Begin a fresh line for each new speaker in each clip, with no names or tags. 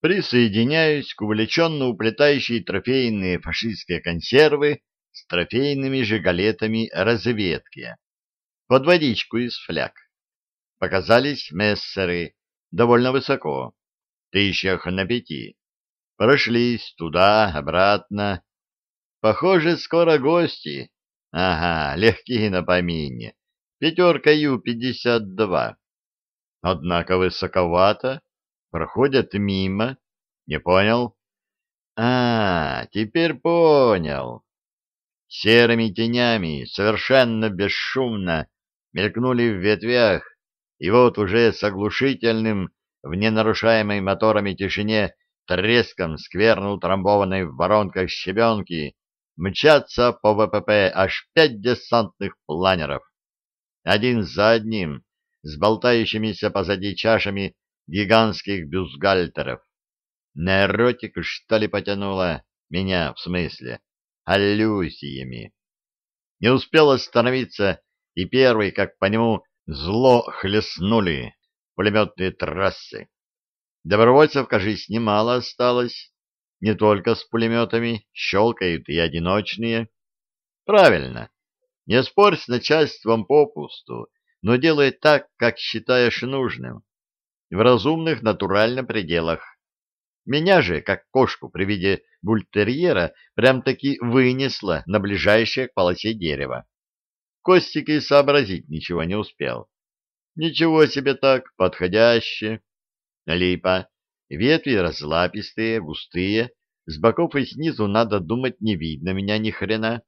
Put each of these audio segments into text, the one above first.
Присоединяюсь к увлеченно уплетающей трофейные фашистские консервы с трофейными же галетами разведки. Под водичку из фляг. Показались мессеры довольно высоко, тысячах на пяти. Прошлись туда, обратно. Похоже, скоро гости. Ага, легкие на помине. Пятерка Ю-52. Однако высоковато. Проходят мимо. Не понял? А, теперь понял. Серыми тенями, совершенно бесшумно, мелькнули в ветвях, и вот уже с оглушительным, в ненарушаемой моторами тишине, треском скверно утрамбованной в воронках щебенки, мчатся по ВПП аж пять десантных планеров. Один за одним, с болтающимися позади чашами гигантских бюстгальтеров. На эротику, что ли, потянуло? Меня, в смысле, аллюзиями. Не успел остановиться, и первый, как по нему, зло хлестнули пулеметные трассы. Добровольцев, кажись, немало осталось. Не только с пулеметами, щелкают и одиночные. Правильно. Не спорь с начальством попусту, но делай так, как считаешь нужным. В разумных, натурально пределах. Меня же, как кошку при виде бультерьера, прям-таки вынесло на ближайшее к полосе дерева. Костик и сообразить ничего не успел. Ничего себе так, подходяще. Липа. Ветви разлапистые, густые. С боков и снизу, надо думать, не видно меня ни хрена.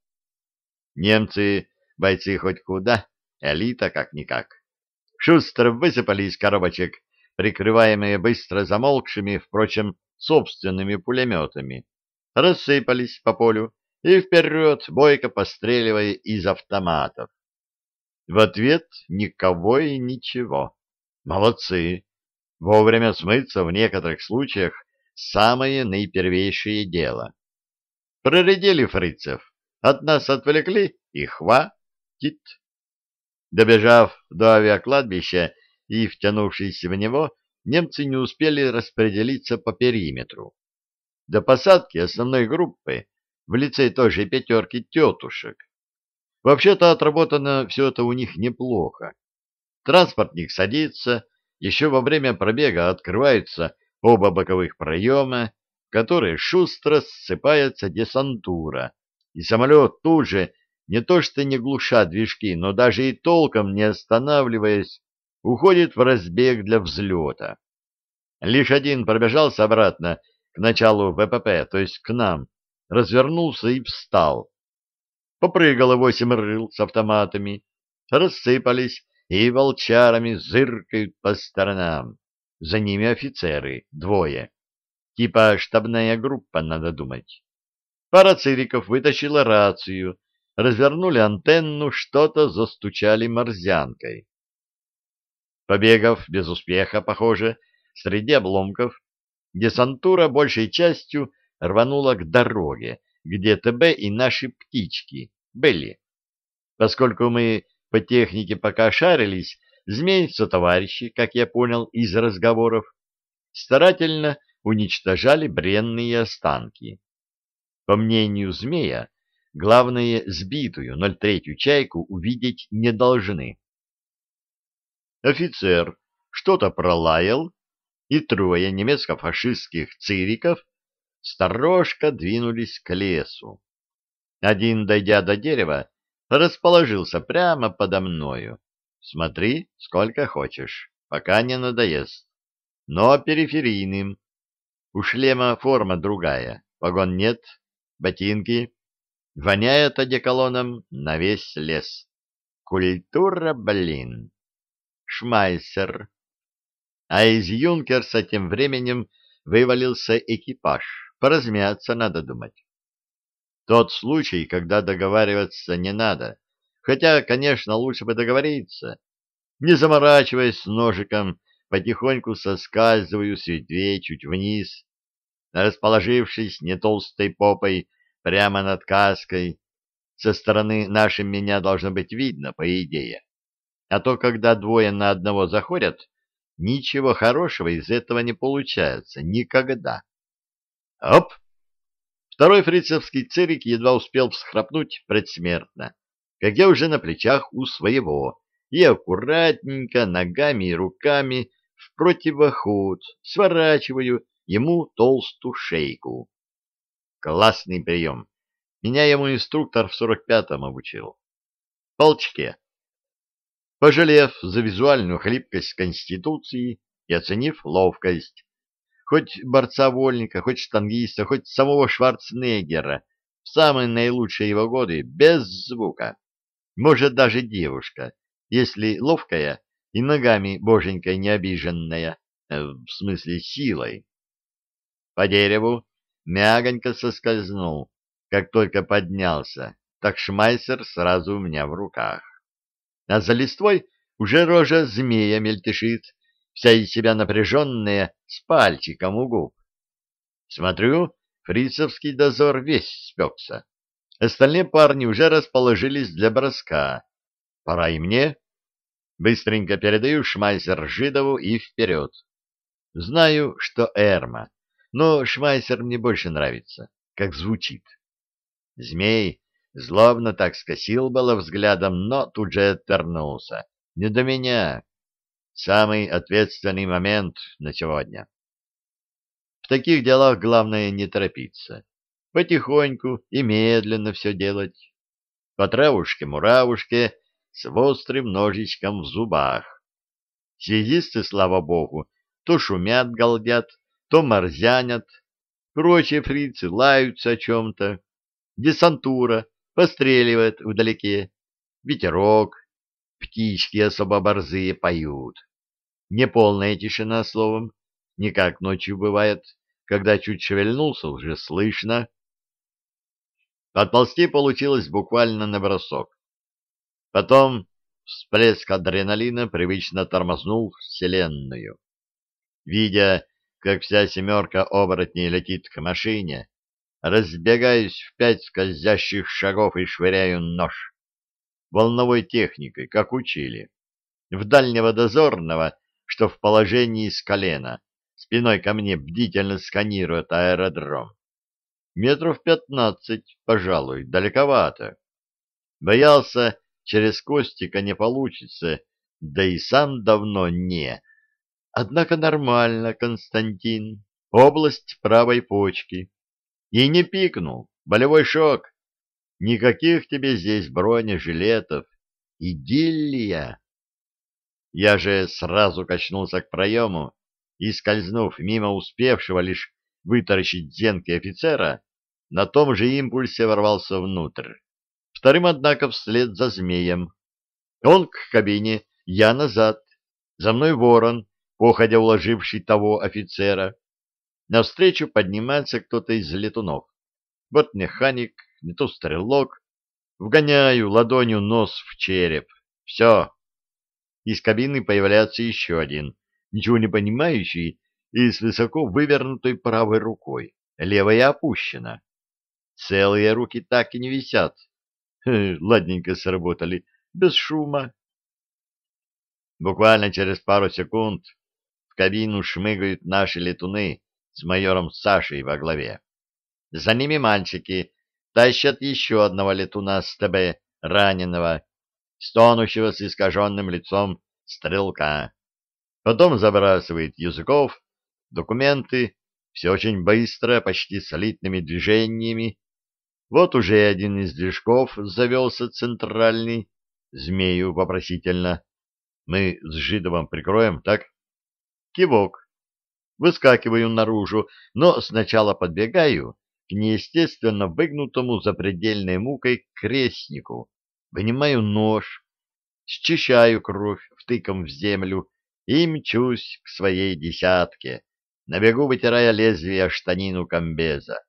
Немцы, бойцы хоть куда, элита как-никак. Шустро высыпали из коробочек, прикрываемые быстро замолкшими, впрочем, собственными пулеметами. Рассыпались по полю и вперед, бойко постреливая из автоматов. В ответ никого и ничего. Молодцы. Вовремя смыться в некоторых случаях самое наипервейшее дело. Проредили фрицев, от нас отвлекли и хватит. Добежав до авиакладбища и втянувшись в него, немцы не успели распределиться по периметру. До посадки основной группы в лице той же пятерки тетушек Вообще-то отработано все это у них неплохо. Транспортник садится, еще во время пробега открываются оба боковых проема, которые шустро ссыпается десантура, и самолет тут же, не то что не глуша движки, но даже и толком не останавливаясь, уходит в разбег для взлета. Лишь один пробежался обратно к началу ВПП, то есть к нам, развернулся и встал попрыгало восемь рыл с автоматами, рассыпались и волчарами зыркают по сторонам. За ними офицеры, двое. Типа штабная группа, надо думать. Пара цириков вытащила рацию, развернули антенну, что-то застучали морзянкой. Побегав без успеха, похоже, среди обломков, десантура большей частью рванула к дороге, где ТБ и наши птички были. Поскольку мы по технике пока шарились, змейцы товарищи, как я понял из разговоров, старательно уничтожали бренные останки. По мнению змея, главное, сбитую 03-ю чайку увидеть не должны. Офицер что-то пролаял, и трое немецко-фашистских цириков сторожко двинулись к лесу. Один, дойдя до дерева, расположился прямо подо мною. Смотри, сколько хочешь, пока не надоест. Но периферийным. У шлема форма другая, погон нет, ботинки. Воняет одеколоном на весь лес. Культура, блин. Шмайсер. А из юнкерса тем временем вывалился экипаж. Поразмяться надо думать. Тот случай, когда договариваться не надо. Хотя, конечно, лучше бы договориться. Не заморачиваясь с ножиком, потихоньку соскальзываю с ветвей чуть вниз, расположившись не толстой попой прямо над каской. Со стороны нашим меня должно быть видно, по идее. А то, когда двое на одного заходят, ничего хорошего из этого не получается никогда. Оп! Второй фрицевский цирик едва успел всхрапнуть предсмертно, как я уже на плечах у своего, и аккуратненько ногами и руками в противоход сворачиваю ему толстую шейку. Классный прием. Меня ему инструктор в сорок пятом обучил. Полчке. Пожалев за визуальную хлипкость Конституции и оценив ловкость, хоть борца-вольника, хоть штангиста, хоть самого Шварценеггера, в самые наилучшие его годы, без звука. Может, даже девушка, если ловкая и ногами боженькой не обиженная, э, в смысле силой. По дереву мягонько соскользнул, как только поднялся, так шмайсер сразу у меня в руках. А за листвой уже рожа змея мельтешит, вся из себя напряженная, с пальчиком у губ. Смотрю, фрицевский дозор весь спекся. Остальные парни уже расположились для броска. Пора и мне. Быстренько передаю шмайсер Жидову и вперед. Знаю, что Эрма, но шмайсер мне больше нравится, как звучит. Змей злобно так скосил было взглядом, но тут же отвернулся. Не до меня. Самый ответственный момент на сегодня. В таких делах главное не торопиться. Потихоньку и медленно все делать. По травушке-муравушке с острым ножичком в зубах. Связисты, слава богу, то шумят, галдят, то морзянят. Прочие фрицы лаются о чем-то. Десантура постреливает вдалеке. Ветерок, птички особо борзые поют. Неполная тишина, словом, не как ночью бывает, когда чуть шевельнулся, уже слышно. Подползти получилось буквально на бросок. Потом всплеск адреналина привычно тормознул Вселенную. Видя, как вся семерка оборотней летит к машине, разбегаюсь в пять скользящих шагов и швыряю нож волновой техникой, как учили. В дальнего дозорного, что в положении с колена, спиной ко мне бдительно сканирует аэродром. Метров пятнадцать, пожалуй, далековато. Боялся, через Костика не получится, да и сам давно не. Однако нормально, Константин, область правой почки. И не пикнул, болевой шок. Никаких тебе здесь бронежилетов. Идиллия! Я же сразу качнулся к проему и, скользнув мимо успевшего лишь вытаращить зенки офицера, на том же импульсе ворвался внутрь. Вторым, однако, вслед за змеем. Он к кабине, я назад. За мной ворон, походя уложивший того офицера. Навстречу поднимается кто-то из летунов. Вот механик, не то стрелок. Вгоняю ладонью нос в череп. Все. Из кабины появляется еще один, ничего не понимающий и с высоко вывернутой правой рукой. Левая опущена. Целые руки так и не висят. Ладненько сработали, без шума. Буквально через пару секунд в кабину шмыгают наши летуны с майором Сашей во главе. За ними мальчики тащат еще одного летуна с ТБ, раненого, стонущего с искаженным лицом стрелка. Потом забрасывает языков, документы, все очень быстро, почти солидными движениями. Вот уже один из движков завелся центральный, змею вопросительно. Мы с Жидовым прикроем, так? Кивок. Выскакиваю наружу, но сначала подбегаю к неестественно выгнутому запредельной мукой крестнику, вынимаю нож, счищаю кровь втыком в землю и мчусь к своей десятке, на бегу вытирая лезвие штанину комбеза.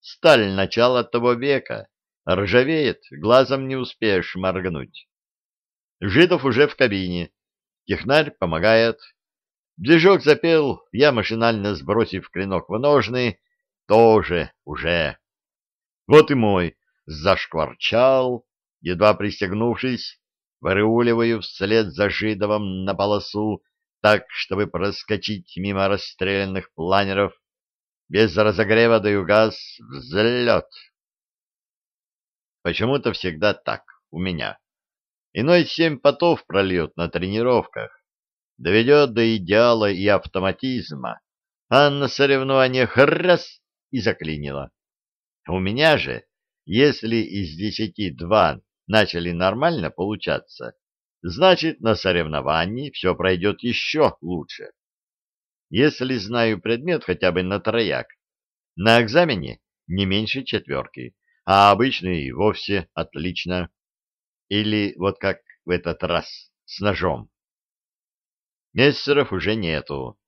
Сталь начала того века, ржавеет, глазом не успеешь моргнуть. Жидов уже в кабине, технарь помогает. Движок запел, я, машинально сбросив клинок в ножны, тоже уже. Вот и мой зашкварчал, едва пристегнувшись, выруливаю вслед за Жидовым на полосу, так, чтобы проскочить мимо расстрелянных планеров. Без разогрева даю газ, взлет. Почему-то всегда так у меня. Иной семь потов прольет на тренировках, доведет до идеала и автоматизма, а на соревнованиях раз и заклинило. У меня же, если из десяти два начали нормально получаться, значит, на соревновании все пройдет еще лучше. Если знаю предмет хотя бы на трояк, на экзамене не меньше четверки, а обычно и вовсе отлично. Или вот как в этот раз, с ножом. Мессеров уже нету.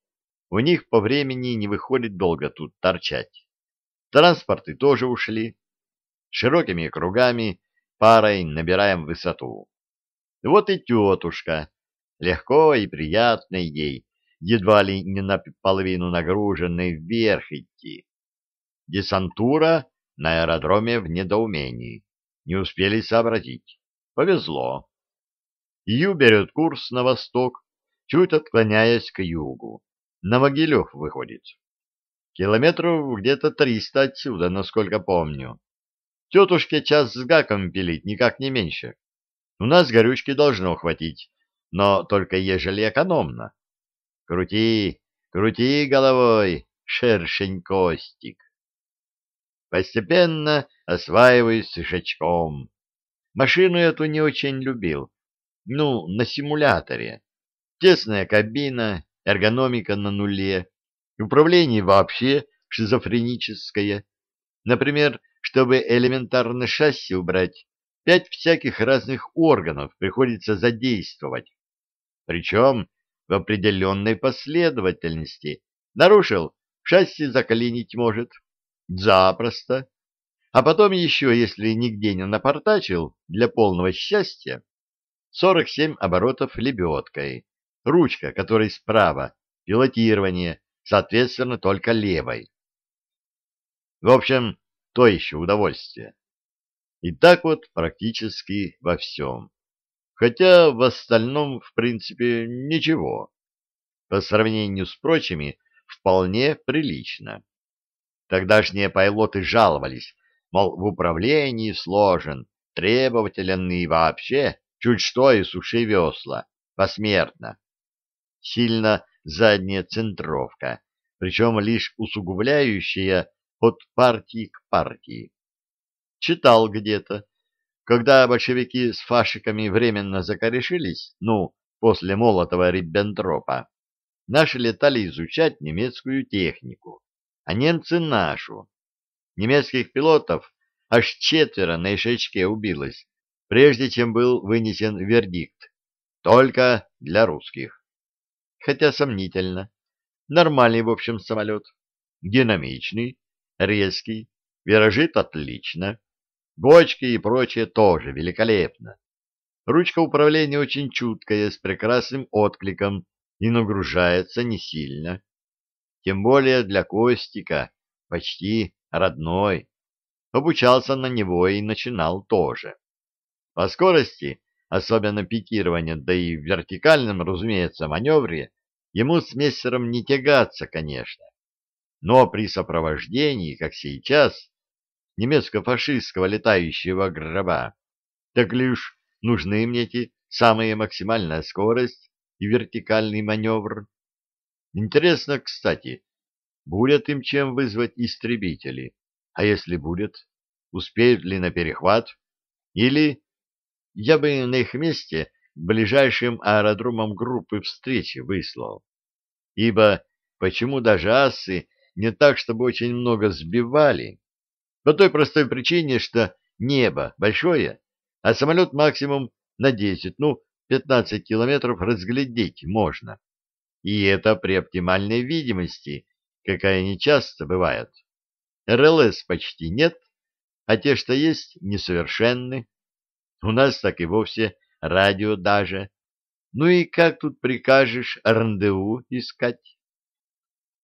У них по времени не выходит долго тут торчать. Транспорты тоже ушли. Широкими кругами парой набираем высоту. Вот и тетушка. Легко и приятно ей, едва ли не наполовину нагруженной вверх идти. Десантура на аэродроме в недоумении. Не успели сообразить. Повезло. Ю берет курс на восток, чуть отклоняясь к югу. На Могилев выходит. Километров где-то триста отсюда, насколько помню. Тетушке час с гаком пилить, никак не меньше. У нас горючки должно хватить, но только ежели экономно. Крути, крути головой, шершень Костик. Постепенно осваиваюсь с ишачком. Машину эту не очень любил. Ну, на симуляторе. Тесная кабина, эргономика на нуле, управление вообще шизофреническое. Например, чтобы элементарно шасси убрать, пять всяких разных органов приходится задействовать. Причем в определенной последовательности. Нарушил, шасси заклинить может. Запросто. А потом еще, если нигде не напортачил, для полного счастья, 47 оборотов лебедкой, ручка, которой справа, пилотирование, соответственно, только левой. В общем, то еще удовольствие. И так вот практически во всем. Хотя в остальном, в принципе, ничего. По сравнению с прочими, вполне прилично. Тогдашние пайлоты жаловались, мол, в управлении сложен, требователен и вообще, чуть что и суши весла, посмертно. Сильно задняя центровка, причем лишь усугубляющая от партии к партии. Читал где-то, когда большевики с фашиками временно закорешились, ну, после Молотова-Риббентропа, наши летали изучать немецкую технику, а немцы нашу. Немецких пилотов аж четверо на Ишечке убилось, прежде чем был вынесен вердикт. Только для русских. Хотя сомнительно. Нормальный, в общем, самолет. Динамичный, резкий, виражит отлично. Бочки и прочее тоже великолепно. Ручка управления очень чуткая, с прекрасным откликом и нагружается не сильно. Тем более для Костика, почти родной. Обучался на него и начинал тоже. По скорости, особенно пикирования, да и в вертикальном, разумеется, маневре, ему с мессером не тягаться, конечно. Но при сопровождении, как сейчас, немецко-фашистского летающего гроба, так лишь нужны мне эти самые максимальная скорость и вертикальный маневр. Интересно, кстати, будет им чем вызвать истребители, а если будет, успеют ли на перехват, или я бы на их месте ближайшим аэродромам группы встречи выслал. Ибо почему даже асы не так, чтобы очень много сбивали. По той простой причине, что небо большое, а самолет максимум на 10, ну, 15 километров разглядеть можно. И это при оптимальной видимости, какая нечасто бывает. РЛС почти нет, а те, что есть, несовершенны. У нас так и вовсе радио даже. Ну и как тут прикажешь рандеву искать?